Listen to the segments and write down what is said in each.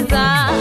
mpangi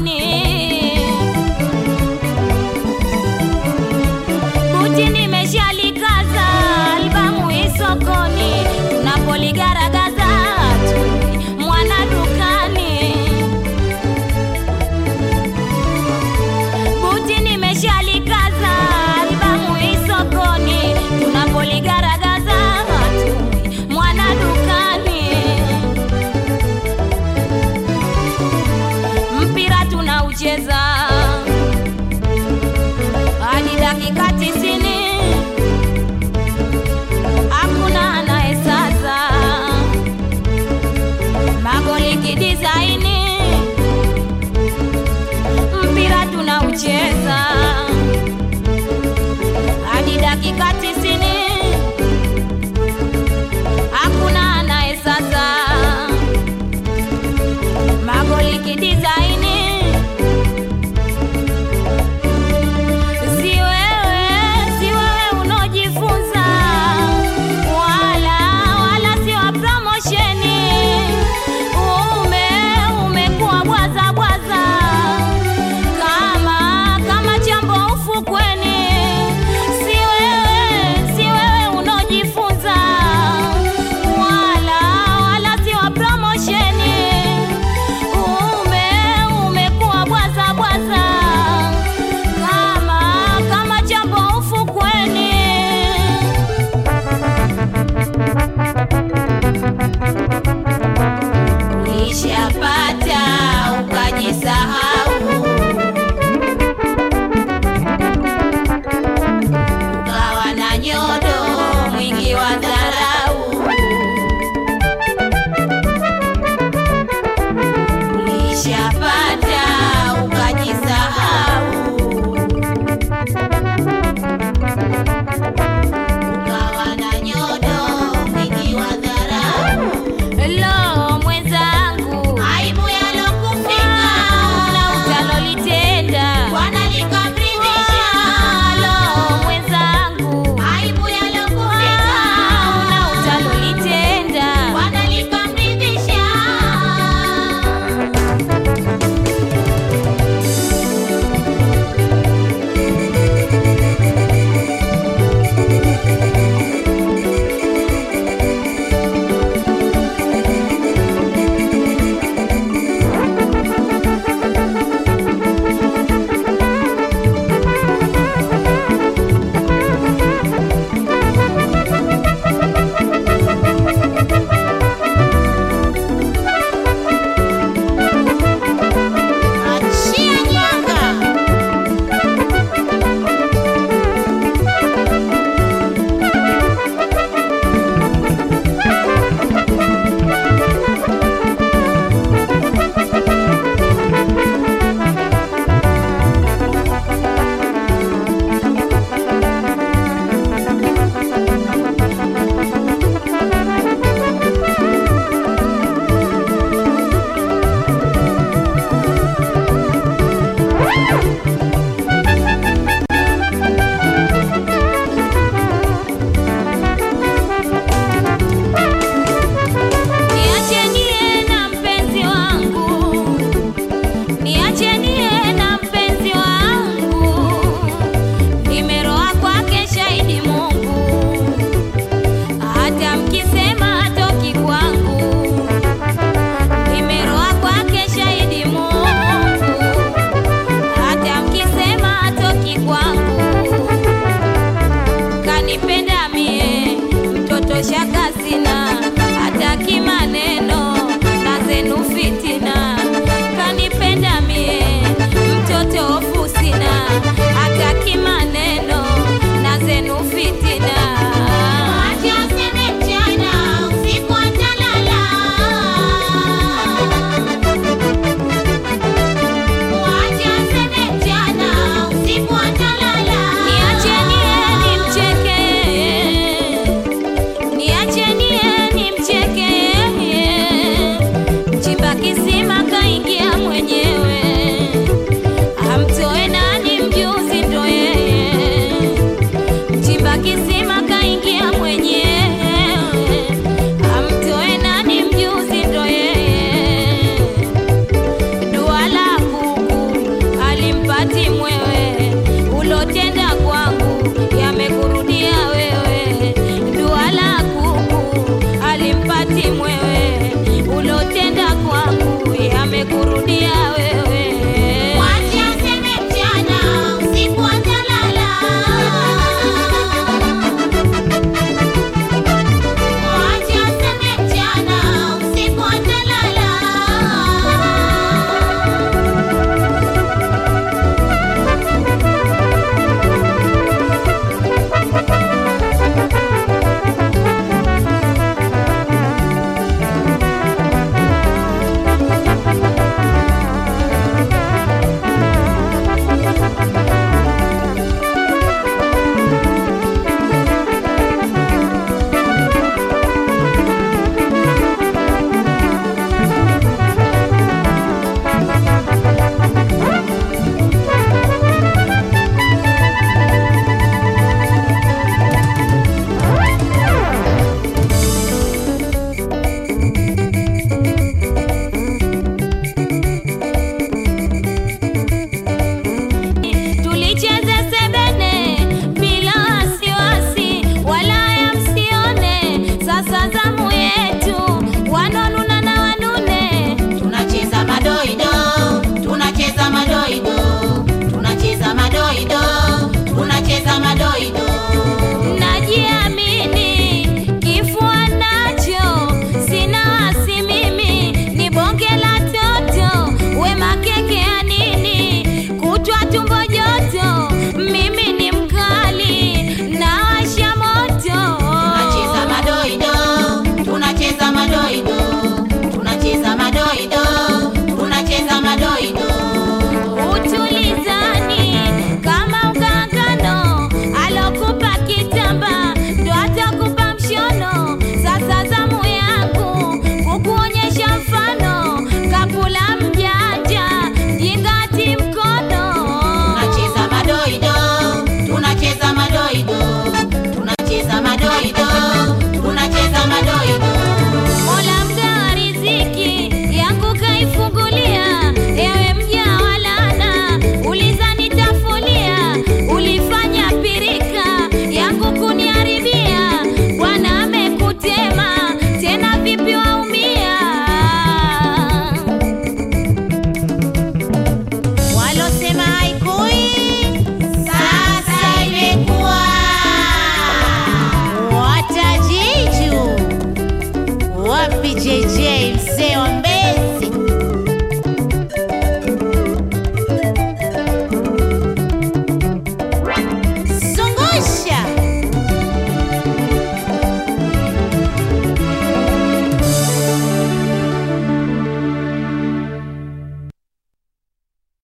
unyagoni tunaucheza